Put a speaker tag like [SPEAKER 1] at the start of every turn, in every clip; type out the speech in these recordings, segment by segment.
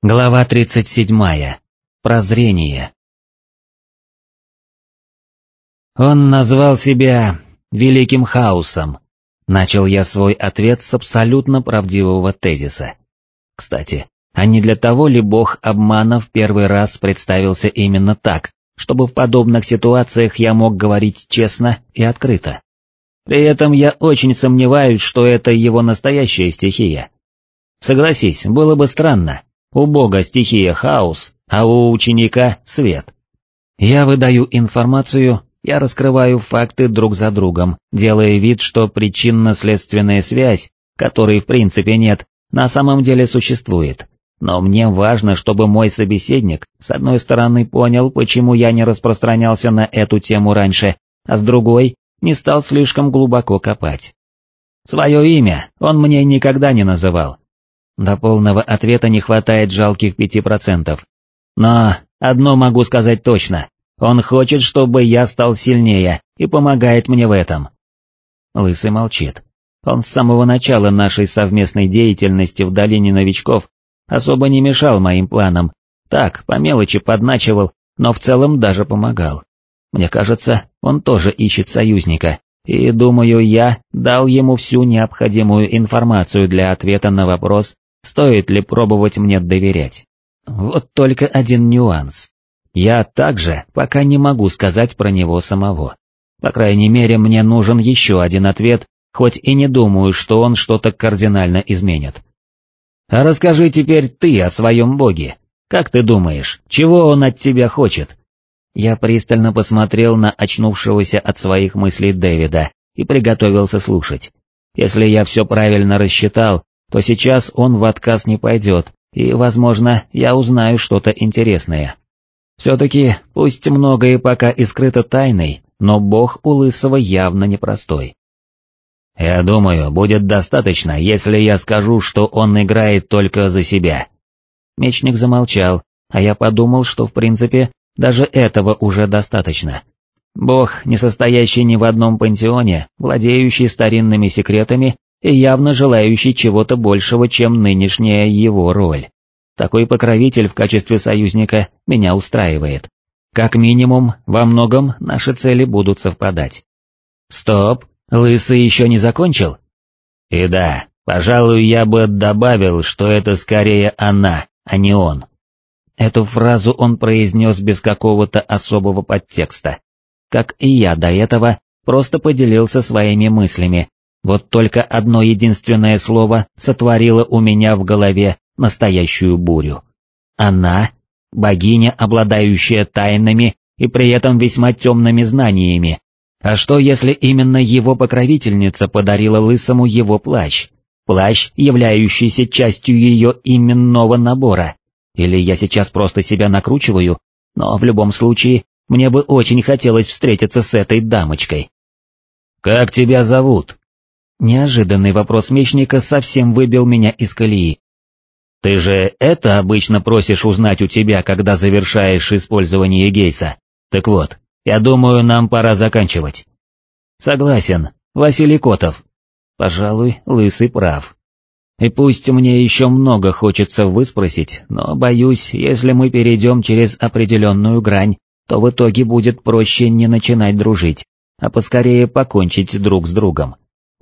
[SPEAKER 1] Глава 37. Прозрение. Он назвал себя Великим Хаосом. Начал я свой ответ с абсолютно правдивого тезиса. Кстати, а не для того ли бог обмана в первый раз представился именно так, чтобы в подобных ситуациях я мог говорить честно и открыто? При этом я очень сомневаюсь, что это его настоящая стихия. Согласись, было бы странно, у бога стихия хаос, а у ученика свет. Я выдаю информацию, я раскрываю факты друг за другом, делая вид, что причинно-следственная связь, которой в принципе нет, на самом деле существует. Но мне важно, чтобы мой собеседник, с одной стороны, понял, почему я не распространялся на эту тему раньше, а с другой, не стал слишком глубоко копать. Свое имя он мне никогда не называл, до полного ответа не хватает жалких пяти процентов. Но одно могу сказать точно. Он хочет, чтобы я стал сильнее, и помогает мне в этом. Лысый молчит. Он с самого начала нашей совместной деятельности в долине новичков особо не мешал моим планам. Так, по мелочи подначивал, но в целом даже помогал. Мне кажется, он тоже ищет союзника, и, думаю, я дал ему всю необходимую информацию для ответа на вопрос, стоит ли пробовать мне доверять. Вот только один нюанс. Я также пока не могу сказать про него самого. По крайней мере, мне нужен еще один ответ, хоть и не думаю, что он что-то кардинально изменит. А расскажи теперь ты о своем боге. Как ты думаешь, чего он от тебя хочет? Я пристально посмотрел на очнувшегося от своих мыслей Дэвида и приготовился слушать. Если я все правильно рассчитал, то сейчас он в отказ не пойдет, и, возможно, я узнаю что-то интересное. Все-таки, пусть многое пока и скрыто тайной, но бог у Лысого явно непростой. Я думаю, будет достаточно, если я скажу, что он играет только за себя. Мечник замолчал, а я подумал, что в принципе даже этого уже достаточно. Бог, не состоящий ни в одном пантеоне, владеющий старинными секретами и явно желающий чего-то большего, чем нынешняя его роль. Такой покровитель в качестве союзника меня устраивает. Как минимум, во многом наши цели будут совпадать. Стоп, Лысый еще не закончил? И да, пожалуй, я бы добавил, что это скорее она, а не он. Эту фразу он произнес без какого-то особого подтекста. Как и я до этого, просто поделился своими мыслями, вот только одно единственное слово сотворило у меня в голове настоящую бурю. Она — богиня, обладающая тайнами и при этом весьма темными знаниями. А что если именно его покровительница подарила Лысому его плащ? Плащ, являющийся частью ее именного набора. Или я сейчас просто себя накручиваю, но в любом случае, мне бы очень хотелось встретиться с этой дамочкой. «Как тебя зовут?» Неожиданный вопрос мечника совсем выбил меня из колеи. «Ты же это обычно просишь узнать у тебя, когда завершаешь использование Гейса. Так вот, я думаю, нам пора заканчивать». «Согласен, Василий Котов». Пожалуй, Лысый прав. И пусть мне еще много хочется выспросить, но боюсь, если мы перейдем через определенную грань, то в итоге будет проще не начинать дружить, а поскорее покончить друг с другом.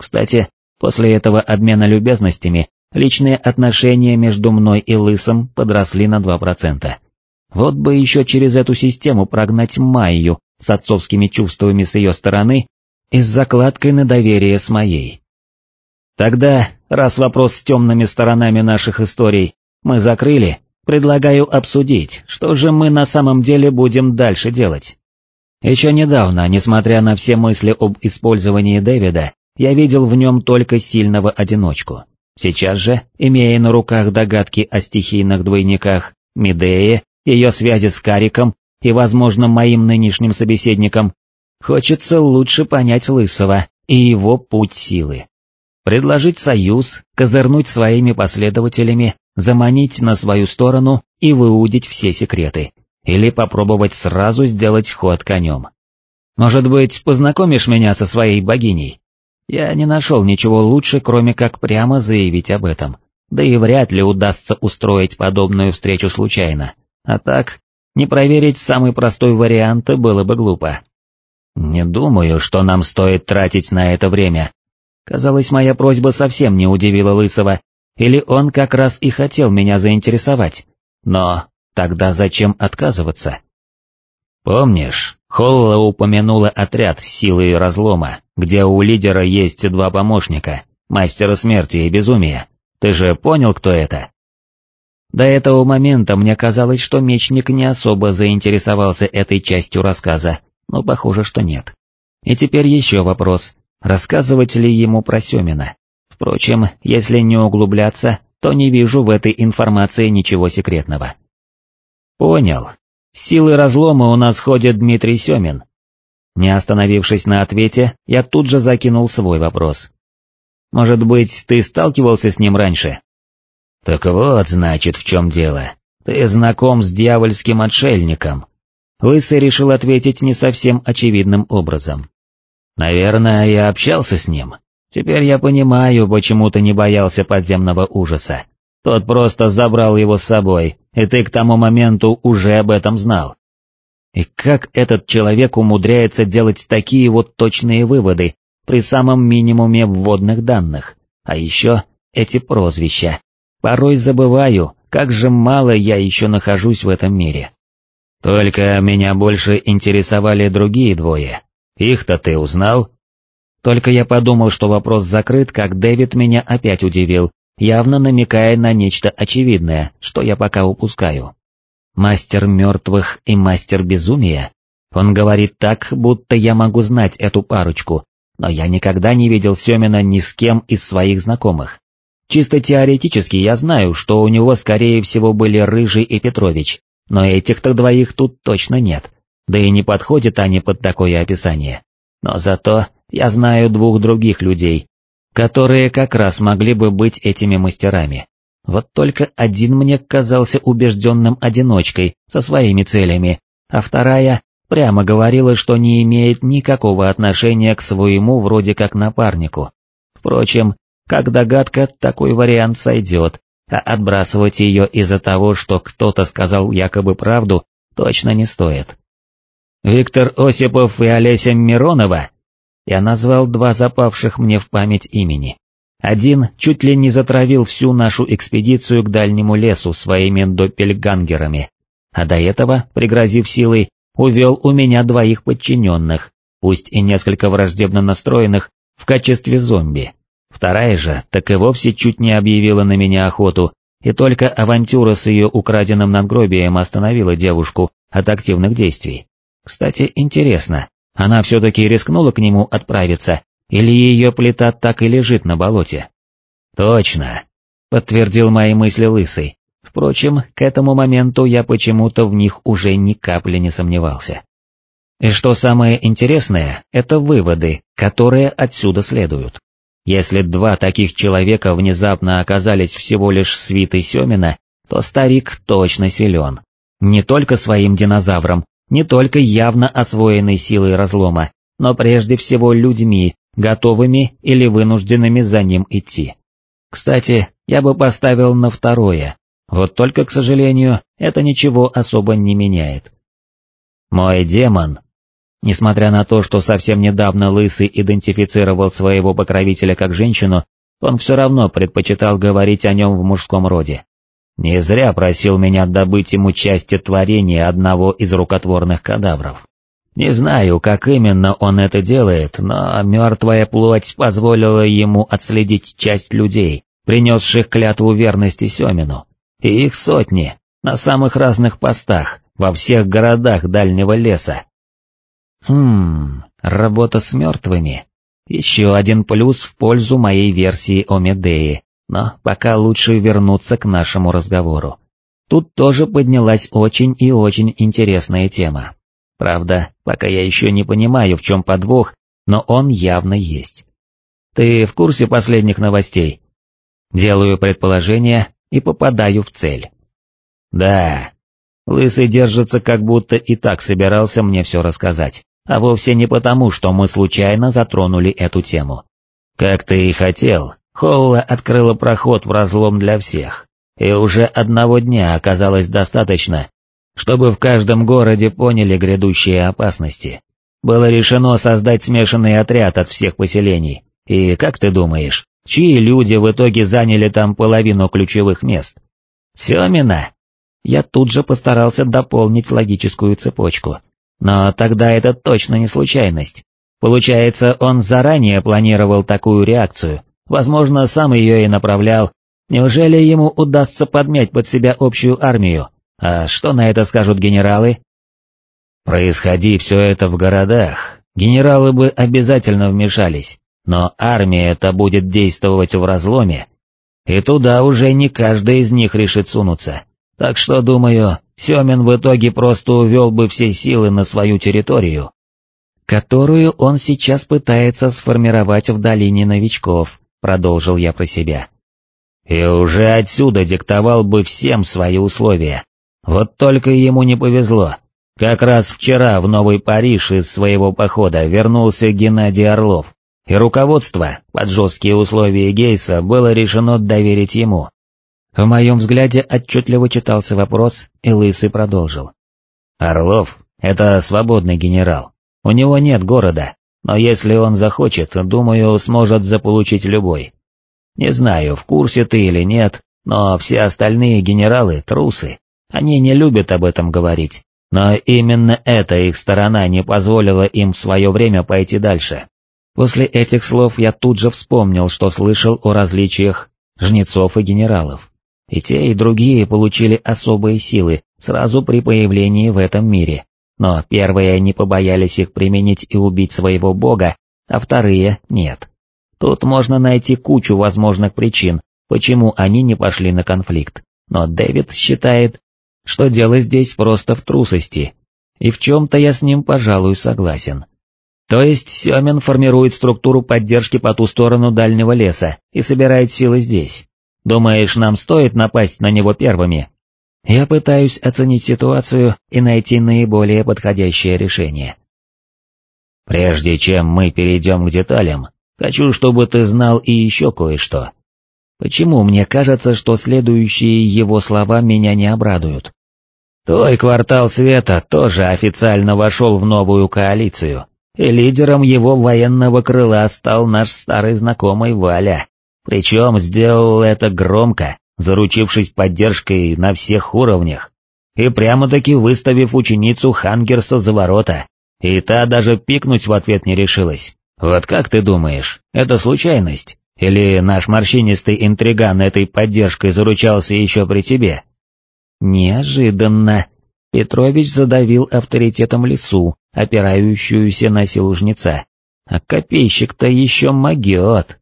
[SPEAKER 1] Кстати, после этого обмена любезностями, личные отношения между мной и Лысом подросли на 2%. Вот бы еще через эту систему прогнать Майю с отцовскими чувствами с ее стороны и с закладкой на доверие с моей. Тогда, раз вопрос с темными сторонами наших историй мы закрыли, предлагаю обсудить, что же мы на самом деле будем дальше делать. Еще недавно, несмотря на все мысли об использовании Дэвида, я видел в нем только сильного одиночку. Сейчас же, имея на руках догадки о стихийных двойниках, Медее, ее связи с Кариком и, возможно, моим нынешним собеседником, хочется лучше понять Лысого и его путь силы. Предложить союз, козырнуть своими последователями, заманить на свою сторону и выудить все секреты, или попробовать сразу сделать ход конем. Может быть, познакомишь меня со своей богиней? Я не нашел ничего лучше, кроме как прямо заявить об этом. да и вряд ли удастся устроить подобную встречу случайно. А так, не проверить самый простой вариант было бы глупо. Не думаю, что нам стоит тратить на это время. Казалось, моя просьба совсем не удивила Лысого, или он как раз и хотел меня заинтересовать. Но тогда зачем отказываться? Помнишь, Холла упомянула отряд силы разлома, где у лидера есть два помощника, мастера смерти и безумия. Ты же понял, кто это? До этого момента мне казалось, что мечник не особо заинтересовался этой частью рассказа, но похоже, что нет. И теперь еще вопрос, рассказывать ли ему про Семина. Впрочем, если не углубляться, то не вижу в этой информации ничего секретного. Понял. Силы разлома у нас ходит Дмитрий Семин. Не остановившись на ответе, я тут же закинул свой вопрос. Может быть, ты сталкивался с ним раньше? Так вот, значит, в чем дело. Ты знаком с дьявольским отшельником. Лысый решил ответить не совсем очевидным образом. Наверное, я общался с ним. Теперь я понимаю, почему ты не боялся подземного ужаса. Тот просто забрал его с собой, и ты к тому моменту уже об этом знал. И как этот человек умудряется делать такие вот точные выводы при самом минимуме вводных данных? А еще эти прозвища. Порой забываю, как же мало я еще нахожусь в этом мире. Только меня больше интересовали другие двое. Их-то ты узнал? Только я подумал, что вопрос закрыт, как Дэвид меня опять удивил, явно намекая на нечто очевидное, что я пока упускаю. Мастер мертвых и мастер безумия? Он говорит так, будто я могу знать эту парочку, но я никогда не видел Семина ни с кем из своих знакомых. Чисто теоретически я знаю, что у него скорее всего были Рыжий и Петрович, но этих-то двоих тут точно нет, да и не подходят они под такое описание. Но зато я знаю двух других людей, которые как раз могли бы быть этими мастерами. Вот только один мне казался убежденным одиночкой со своими целями, а вторая прямо говорила, что не имеет никакого отношения к своему вроде как напарнику. Впрочем, как догадка, такой вариант сойдет, а отбрасывать ее из-за того, что кто-то сказал якобы правду, точно не стоит. Виктор Осипов и Олеся Миронова? Я назвал два запавших мне в память имени. Один чуть ли не затравил всю нашу экспедицию к дальнему лесу своими доппельгангерами, а до этого, пригрозив силой, увел у меня двоих подчиненных, пусть и несколько враждебно настроенных, в качестве зомби. Вторая же так и вовсе чуть не объявила на меня охоту, и только авантюра с ее украденным надгробием остановила девушку от активных действий. Кстати, интересно, она все-таки рискнула к нему отправиться, или ее плита так и лежит на болоте? Точно, подтвердил мои мысли Лысый. Впрочем, к этому моменту я почему-то в них уже ни капли не сомневался. И что самое интересное, это выводы, которые отсюда следуют. Если два таких человека внезапно оказались всего лишь свитой Семина, то старик точно силен. Не только своим динозавром, не только явно освоенной силой разлома, но прежде всего людьми, готовыми или вынужденными за ним идти. Кстати, я бы поставил на второе, вот только, к сожалению, это ничего особо не меняет. Мой демон Несмотря на то, что совсем недавно Лысый идентифицировал своего покровителя как женщину, он все равно предпочитал говорить о нем в мужском роде. Не зря просил меня добыть ему части творения одного из рукотворных кадавров. Не знаю, как именно он это делает, но мертвая плоть позволила ему отследить часть людей, принесших клятву верности Семину. И их сотни, на самых разных постах, во всех городах дальнего леса, Хм, работа с мертвыми. Еще один плюс в пользу моей версии о Медее, но пока лучше вернуться к нашему разговору. Тут тоже поднялась очень и очень интересная тема. Правда, пока я еще не понимаю, в чем подвох, но он явно есть. Ты в курсе последних новостей? Делаю предположение и попадаю в цель. Да. Лысый держится, как будто и так собирался мне все рассказать а вовсе не потому, что мы случайно затронули эту тему. Как ты и хотел, Холла открыла проход в разлом для всех, и уже одного дня оказалось достаточно, чтобы в каждом городе поняли грядущие опасности. Было решено создать смешанный отряд от всех поселений, и, как ты думаешь, чьи люди в итоге заняли там половину ключевых мест? Семина! Я тут же постарался дополнить логическую цепочку. Но тогда это точно не случайность. Получается, он заранее планировал такую реакцию, возможно, сам ее и направлял. Неужели ему удастся подмять под себя общую армию? А что на это скажут генералы? Происходи все это в городах, генералы бы обязательно вмешались, но армия-то будет действовать в разломе, и туда уже не каждый из них решит сунуться. Так что, думаю, Семен в итоге просто увел бы все силы на свою территорию, которую он сейчас пытается сформировать в долине новичков, продолжил я про себя. И уже отсюда диктовал бы всем свои условия. Вот только ему не повезло. Как раз вчера в Новый Париж из своего похода вернулся Геннадий Орлов, и руководство, под жесткие условия Гейса, было решено доверить ему. В моем взгляде отчетливо читался вопрос, и Лысый продолжил. «Орлов — это свободный генерал. У него нет города, но если он захочет, думаю, сможет заполучить любой. Не знаю, в курсе ты или нет, но все остальные генералы — трусы. Они не любят об этом говорить, но именно эта их сторона не позволила им в свое время пойти дальше. После этих слов я тут же вспомнил, что слышал о различиях жнецов и генералов. И те, и другие получили особые силы сразу при появлении в этом мире, но первые не побоялись их применить и убить своего бога, а вторые нет. Тут можно найти кучу возможных причин, почему они не пошли на конфликт, но Дэвид считает, что дело здесь просто в трусости, и в чем-то я с ним, пожалуй, согласен. То есть Семен формирует структуру поддержки по ту сторону дальнего леса и собирает силы здесь. Думаешь, нам стоит напасть на него первыми? Я пытаюсь оценить ситуацию и найти наиболее подходящее решение. Прежде чем мы перейдем к деталям, хочу, чтобы ты знал и еще кое-что. Почему мне кажется, что следующие его слова меня не обрадуют? Твой квартал света тоже официально вошел в новую коалицию, и лидером его военного крыла стал наш старый знакомый Валя. Причем сделал это громко, заручившись поддержкой на всех уровнях, и прямо-таки выставив ученицу Хангерса за ворота, и та даже пикнуть в ответ не решилась. Вот как ты думаешь, это случайность? Или наш морщинистый интриган этой поддержкой заручался еще при тебе? Неожиданно. Петрович задавил авторитетом лесу, опирающуюся на силу жнеца. А копейщик-то еще могет.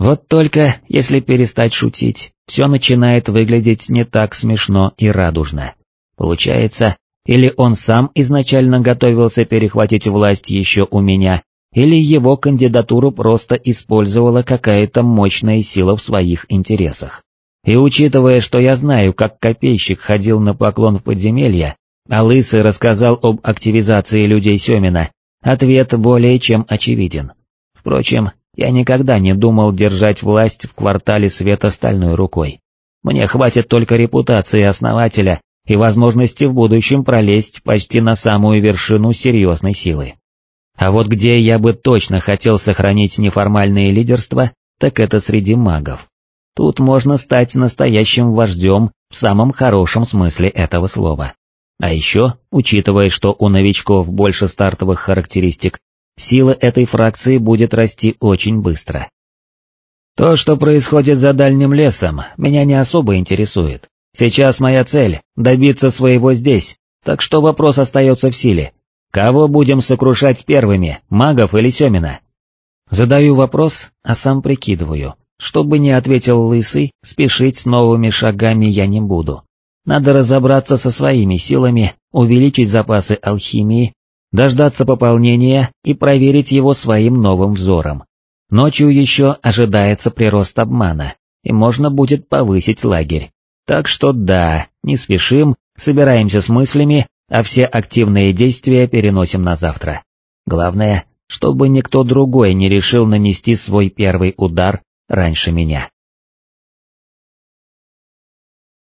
[SPEAKER 1] Вот только, если перестать шутить, все начинает выглядеть не так смешно и радужно. Получается, или он сам изначально готовился перехватить власть еще у меня, или его кандидатуру просто использовала какая-то мощная сила в своих интересах. И учитывая, что я знаю, как копейщик ходил на поклон в подземелье, а Лысый рассказал об активизации людей Семина, ответ более чем очевиден. Впрочем, я никогда не думал держать власть в квартале света стальной рукой. Мне хватит только репутации основателя и возможности в будущем пролезть почти на самую вершину серьезной силы. А вот где я бы точно хотел сохранить неформальное лидерство, так это среди магов. Тут можно стать настоящим вождем в самом хорошем смысле этого слова. А еще, учитывая, что у новичков больше стартовых характеристик, сила этой фракции будет расти очень быстро. То, что происходит за дальним лесом, меня не особо интересует. Сейчас моя цель — добиться своего здесь, так что вопрос остается в силе. Кого будем сокрушать первыми, магов или Семина? Задаю вопрос, а сам прикидываю. Чтобы не ответил Лысый, спешить с новыми шагами я не буду. Надо разобраться со своими силами, увеличить запасы алхимии, дождаться пополнения и проверить его своим новым взором. Ночью еще ожидается прирост обмана, и можно будет повысить лагерь. Так что да, не спешим, собираемся с мыслями, а все активные действия переносим на завтра. Главное, чтобы никто другой не решил нанести свой первый удар раньше меня.